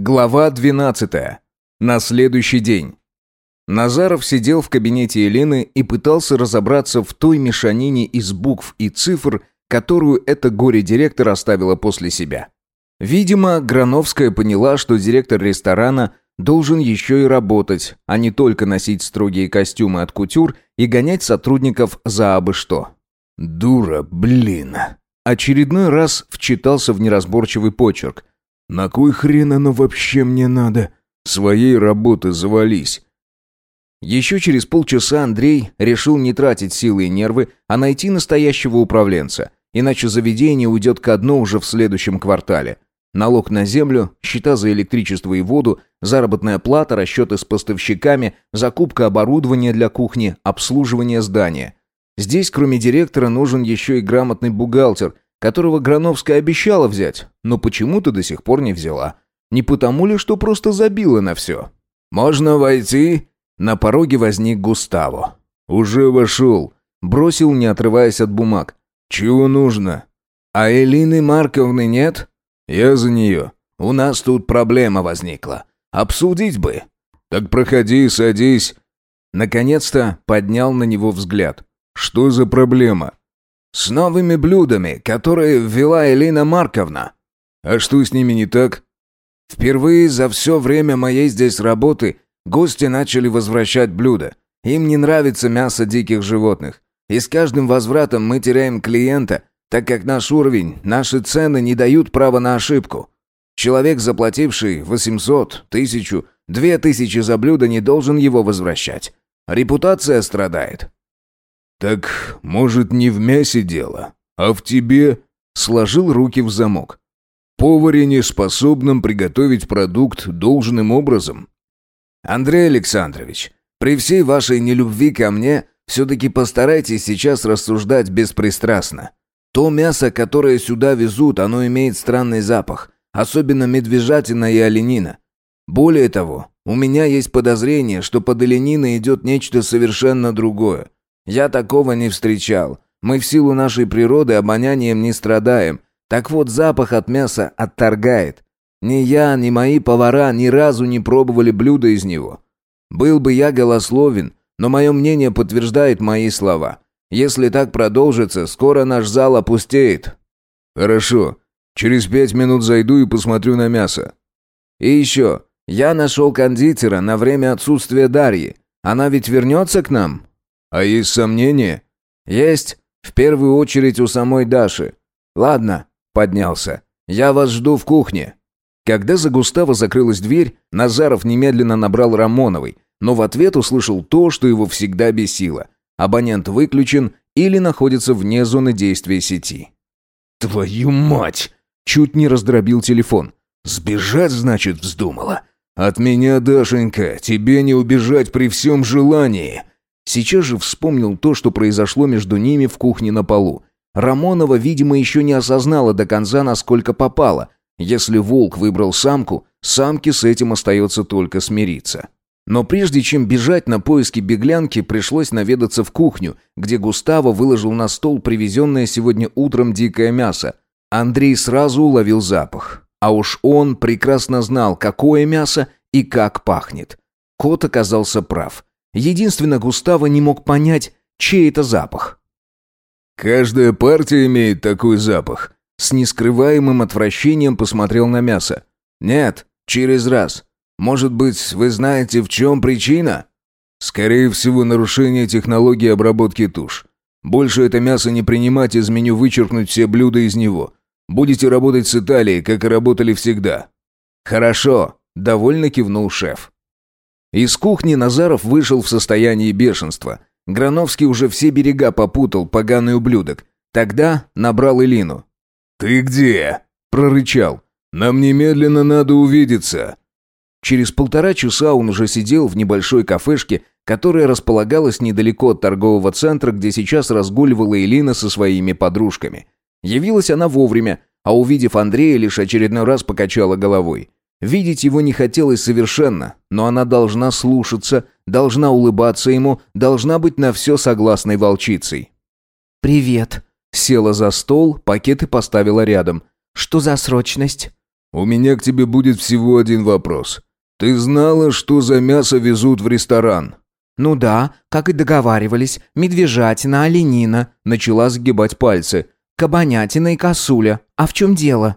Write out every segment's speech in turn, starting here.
Глава 12. На следующий день. Назаров сидел в кабинете Елены и пытался разобраться в той мешанине из букв и цифр, которую эта горе-директор оставила после себя. Видимо, Грановская поняла, что директор ресторана должен еще и работать, а не только носить строгие костюмы от кутюр и гонять сотрудников за абы что. «Дура, блин!» Очередной раз вчитался в неразборчивый почерк. «На кой хрен оно вообще мне надо? Своей работы завались!» Еще через полчаса Андрей решил не тратить силы и нервы, а найти настоящего управленца, иначе заведение уйдет ко дну уже в следующем квартале. Налог на землю, счета за электричество и воду, заработная плата, расчеты с поставщиками, закупка оборудования для кухни, обслуживание здания. Здесь, кроме директора, нужен еще и грамотный бухгалтер, которого Грановская обещала взять, но почему-то до сих пор не взяла. Не потому ли, что просто забила на все? «Можно войти?» На пороге возник Густаво. «Уже вошел», — бросил, не отрываясь от бумаг. «Чего нужно?» «А Элины Марковны нет?» «Я за нее». «У нас тут проблема возникла. Обсудить бы». «Так проходи, садись». Наконец-то поднял на него взгляд. Что за проблема? С новыми блюдами, которые ввела Элина Марковна. А что с ними не так? Впервые за все время моей здесь работы гости начали возвращать блюда. Им не нравится мясо диких животных. И с каждым возвратом мы теряем клиента, так как наш уровень, наши цены не дают права на ошибку. Человек, заплативший 800, 1000, 2000 за блюдо, не должен его возвращать. Репутация страдает. «Так, может, не в мясе дело, а в тебе?» Сложил руки в замок. «Поваре не способным приготовить продукт должным образом». «Андрей Александрович, при всей вашей нелюбви ко мне, все-таки постарайтесь сейчас рассуждать беспристрастно. То мясо, которое сюда везут, оно имеет странный запах, особенно медвежатина и оленина. Более того, у меня есть подозрение, что под олениной идет нечто совершенно другое. Я такого не встречал. Мы в силу нашей природы обонянием не страдаем. Так вот, запах от мяса отторгает. Ни я, ни мои повара ни разу не пробовали блюда из него. Был бы я голословен, но мое мнение подтверждает мои слова. Если так продолжится, скоро наш зал опустеет». «Хорошо. Через пять минут зайду и посмотрю на мясо». «И еще. Я нашел кондитера на время отсутствия Дарьи. Она ведь вернется к нам?» «А есть сомнения?» «Есть. В первую очередь у самой Даши. Ладно», — поднялся. «Я вас жду в кухне». Когда за Густава закрылась дверь, Назаров немедленно набрал Рамоновой, но в ответ услышал то, что его всегда бесило. Абонент выключен или находится вне зоны действия сети. «Твою мать!» Чуть не раздробил телефон. «Сбежать, значит, вздумала? От меня, Дашенька, тебе не убежать при всем желании!» Сейчас же вспомнил то, что произошло между ними в кухне на полу. Рамонова, видимо, еще не осознала до конца, насколько попала. Если волк выбрал самку, самке с этим остается только смириться. Но прежде чем бежать на поиски беглянки, пришлось наведаться в кухню, где Густаво выложил на стол привезенное сегодня утром дикое мясо. Андрей сразу уловил запах. А уж он прекрасно знал, какое мясо и как пахнет. Кот оказался прав. Единственно, Густаво не мог понять, чей это запах. «Каждая партия имеет такой запах», — с нескрываемым отвращением посмотрел на мясо. «Нет, через раз. Может быть, вы знаете, в чем причина?» «Скорее всего, нарушение технологии обработки туш. Больше это мясо не принимать из меню вычеркнуть все блюда из него. Будете работать с Италией, как и работали всегда». «Хорошо», — довольно кивнул шеф. Из кухни Назаров вышел в состоянии бешенства. Грановский уже все берега попутал, поганый ублюдок. Тогда набрал Элину. «Ты где?» – прорычал. «Нам немедленно надо увидеться». Через полтора часа он уже сидел в небольшой кафешке, которая располагалась недалеко от торгового центра, где сейчас разгуливала Элина со своими подружками. Явилась она вовремя, а увидев Андрея, лишь очередной раз покачала головой. Видеть его не хотелось совершенно, но она должна слушаться, должна улыбаться ему, должна быть на все согласной волчицей. «Привет», — села за стол, пакеты поставила рядом. «Что за срочность?» у меня к тебе будет всего один вопрос. Ты знала, что за мясо везут в ресторан?» «Ну да, как и договаривались, медвежатина, оленина», начала сгибать пальцы. «Кабанятина и косуля. А в чем дело?»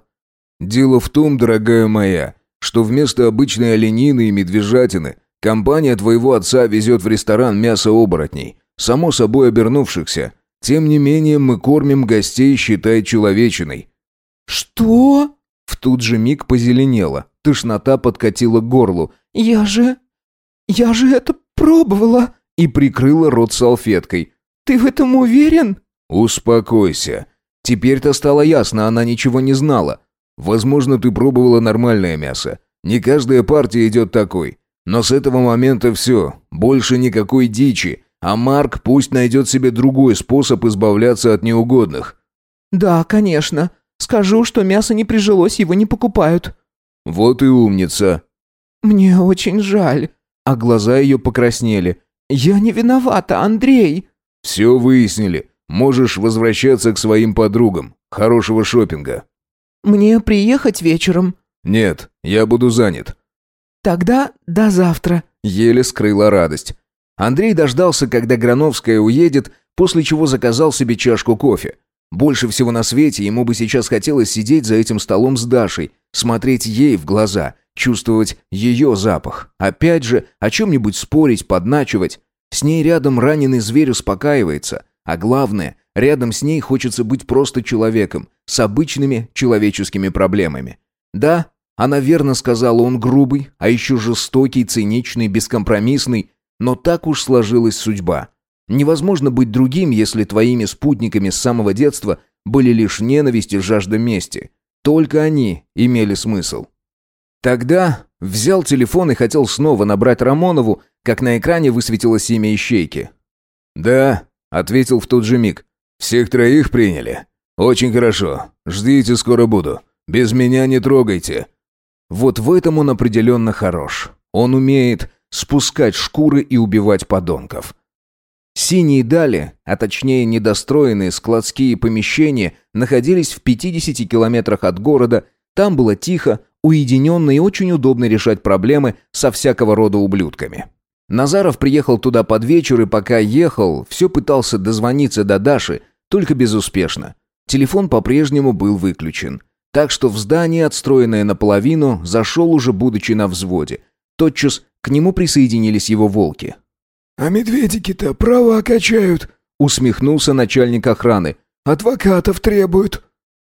«Дело в том, дорогая моя, что вместо обычной оленины и медвежатины компания твоего отца везет в ресторан мясо оборотней, само собой обернувшихся. Тем не менее, мы кормим гостей, считай, человечиной». «Что?» В тут же миг позеленело, тошнота подкатила к горлу. «Я же... я же это пробовала!» И прикрыла рот салфеткой. «Ты в этом уверен?» «Успокойся». Теперь-то стало ясно, она ничего не знала. Возможно, ты пробовала нормальное мясо. Не каждая партия идет такой. Но с этого момента все. Больше никакой дичи. А Марк пусть найдет себе другой способ избавляться от неугодных. «Да, конечно. Скажу, что мясо не прижилось, его не покупают». «Вот и умница». «Мне очень жаль». А глаза ее покраснели. «Я не виновата, Андрей». «Все выяснили. Можешь возвращаться к своим подругам. Хорошего шопинга». «Мне приехать вечером?» «Нет, я буду занят». «Тогда до завтра», — еле скрыла радость. Андрей дождался, когда Грановская уедет, после чего заказал себе чашку кофе. Больше всего на свете ему бы сейчас хотелось сидеть за этим столом с Дашей, смотреть ей в глаза, чувствовать ее запах. Опять же, о чем-нибудь спорить, подначивать. С ней рядом раненый зверь успокаивается. А главное, рядом с ней хочется быть просто человеком, с обычными человеческими проблемами. Да, она верно сказала, он грубый, а еще жестокий, циничный, бескомпромиссный, но так уж сложилась судьба. Невозможно быть другим, если твоими спутниками с самого детства были лишь ненависть и жажда мести. Только они имели смысл. Тогда взял телефон и хотел снова набрать Рамонову, как на экране высветилось имя ищейки. «Да», — ответил в тот же миг. «Всех троих приняли? Очень хорошо. Ждите, скоро буду. Без меня не трогайте». Вот в этом он определенно хорош. Он умеет спускать шкуры и убивать подонков. Синие дали, а точнее недостроенные складские помещения, находились в 50 километрах от города, там было тихо, уединенно и очень удобно решать проблемы со всякого рода ублюдками. Назаров приехал туда под вечер и пока ехал, все пытался дозвониться до Даши, только безуспешно. Телефон по-прежнему был выключен. Так что в здание, отстроенное наполовину, зашел уже будучи на взводе. Тотчас к нему присоединились его волки. «А медведики-то права качают», — усмехнулся начальник охраны. «Адвокатов требуют».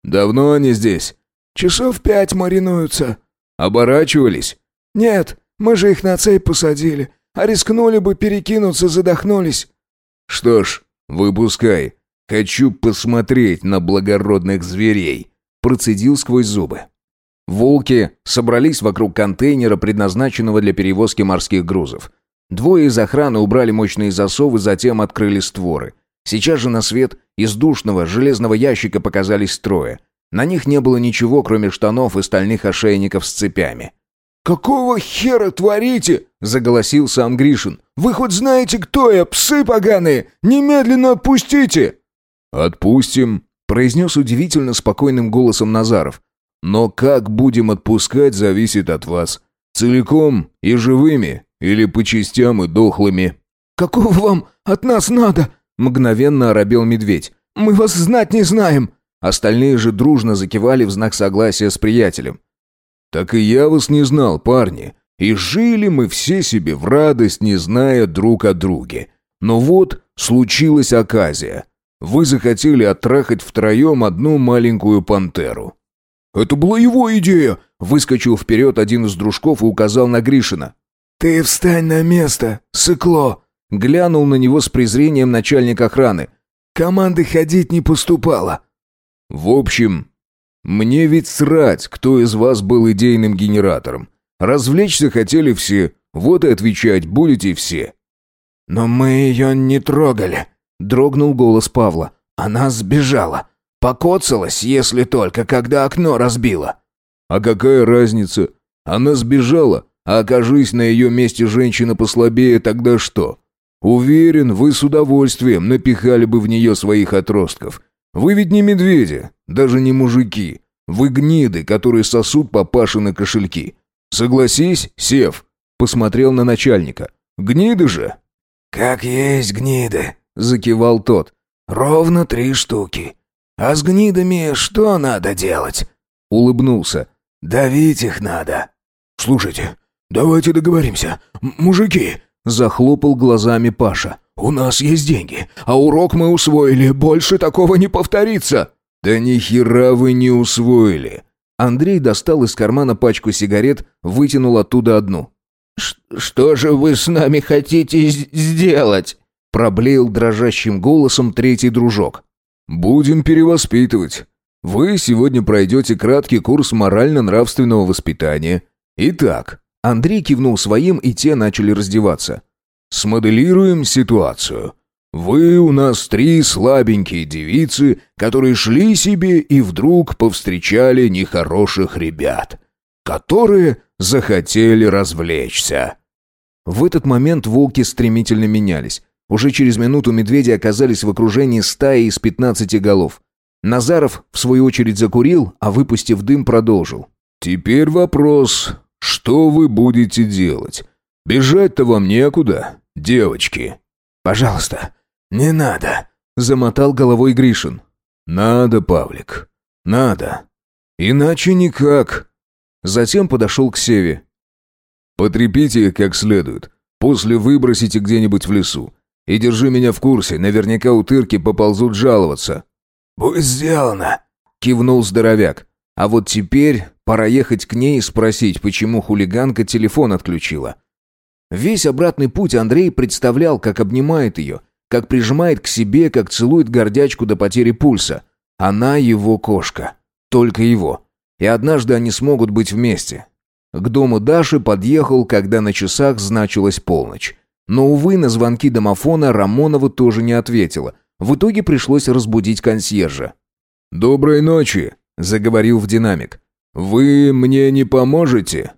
«Давно они здесь?» «Часов пять маринуются». «Оборачивались?» «Нет, мы же их на цепь посадили. А рискнули бы перекинуться, задохнулись». «Что ж, выпускай. Хочу посмотреть на благородных зверей», — процедил сквозь зубы. Волки собрались вокруг контейнера, предназначенного для перевозки морских грузов. Двое из охраны убрали мощные засовы, затем открыли створы. Сейчас же на свет из душного железного ящика показались трое. На них не было ничего, кроме штанов и стальных ошейников с цепями. «Какого хера творите?» – заголосил сам Гришин. «Вы хоть знаете, кто я, псы поганые? Немедленно отпустите!» «Отпустим», – произнес удивительно спокойным голосом Назаров. «Но как будем отпускать, зависит от вас. Целиком и живыми или по частям и дохлыми?» «Какого вам от нас надо?» Мгновенно оробел медведь. «Мы вас знать не знаем!» Остальные же дружно закивали в знак согласия с приятелем. «Так и я вас не знал, парни. И жили мы все себе в радость, не зная друг о друге. Но вот случилась оказия. Вы захотели оттрахать втроем одну маленькую пантеру». «Это была его идея!» Выскочил вперед один из дружков и указал на Гришина. «Ты встань на место, сыкло!» Глянул на него с презрением начальник охраны. «Команды ходить не поступало». «В общем, мне ведь срать, кто из вас был идейным генератором. Развлечься хотели все, вот и отвечать будете все». «Но мы ее не трогали», — дрогнул голос Павла. «Она сбежала. Покоцалась, если только, когда окно разбила». «А какая разница? Она сбежала, а окажись на ее месте женщина послабее, тогда что? Уверен, вы с удовольствием напихали бы в нее своих отростков. Вы ведь не медведи, даже не мужики. Вы гниды, которые сосут папашины кошельки. Согласись, Сев?» Посмотрел на начальника. «Гниды же!» «Как есть гниды», — закивал тот. «Ровно три штуки. А с гнидами что надо делать?» Улыбнулся. «Давить их надо». «Слушайте, давайте договоримся. М мужики!» Захлопал глазами Паша. «У нас есть деньги, а урок мы усвоили. Больше такого не повторится!» «Да ни хера вы не усвоили!» Андрей достал из кармана пачку сигарет, вытянул оттуда одну. «Что же вы с нами хотите сделать?» Проблеял дрожащим голосом третий дружок. «Будем перевоспитывать. Вы сегодня пройдете краткий курс морально-нравственного воспитания. Итак...» Андрей кивнул своим, и те начали раздеваться. «Смоделируем ситуацию. Вы у нас три слабенькие девицы, которые шли себе и вдруг повстречали нехороших ребят, которые захотели развлечься». В этот момент волки стремительно менялись. Уже через минуту медведи оказались в окружении стаи из пятнадцати голов. Назаров, в свою очередь, закурил, а выпустив дым, продолжил. «Теперь вопрос, что вы будете делать? Бежать-то вам некуда, девочки». «Пожалуйста, не надо», — замотал головой Гришин. «Надо, Павлик, надо. Иначе никак». Затем подошел к Севе. «Потрепите как следует. После выбросите где-нибудь в лесу. И держи меня в курсе, наверняка утырки поползут жаловаться». «Будет сделано», — кивнул здоровяк. «А вот теперь пора ехать к ней и спросить, почему хулиганка телефон отключила». Весь обратный путь Андрей представлял, как обнимает ее, как прижимает к себе, как целует гордячку до потери пульса. Она его кошка. Только его. И однажды они смогут быть вместе. К дому Даши подъехал, когда на часах значилась полночь. Но, увы, на звонки домофона Рамонова тоже не ответила. В итоге пришлось разбудить консьержа. «Доброй ночи», — заговорил в динамик. «Вы мне не поможете?»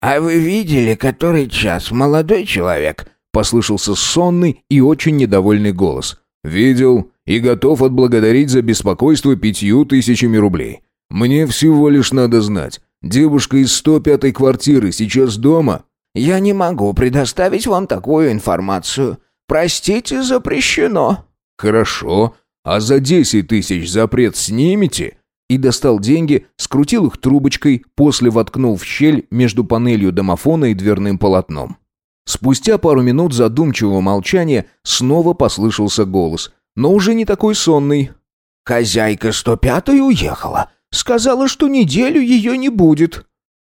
«А вы видели, который час, молодой человек?» — послышался сонный и очень недовольный голос. «Видел и готов отблагодарить за беспокойство пятью тысячами рублей. Мне всего лишь надо знать, девушка из 105-й квартиры сейчас дома?» «Я не могу предоставить вам такую информацию. Простите, запрещено». «Хорошо. А за десять тысяч запрет снимете?» И достал деньги, скрутил их трубочкой, после воткнул в щель между панелью домофона и дверным полотном. Спустя пару минут задумчивого молчания снова послышался голос, но уже не такой сонный. «Хозяйка 105-й уехала. Сказала, что неделю ее не будет».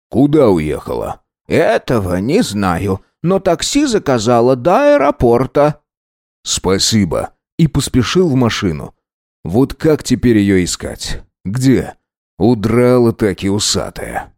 «Куда уехала?» «Этого не знаю, но такси заказала до аэропорта». «Спасибо», и поспешил в машину. Вот как теперь ее искать? Где? Удрала таки усатая.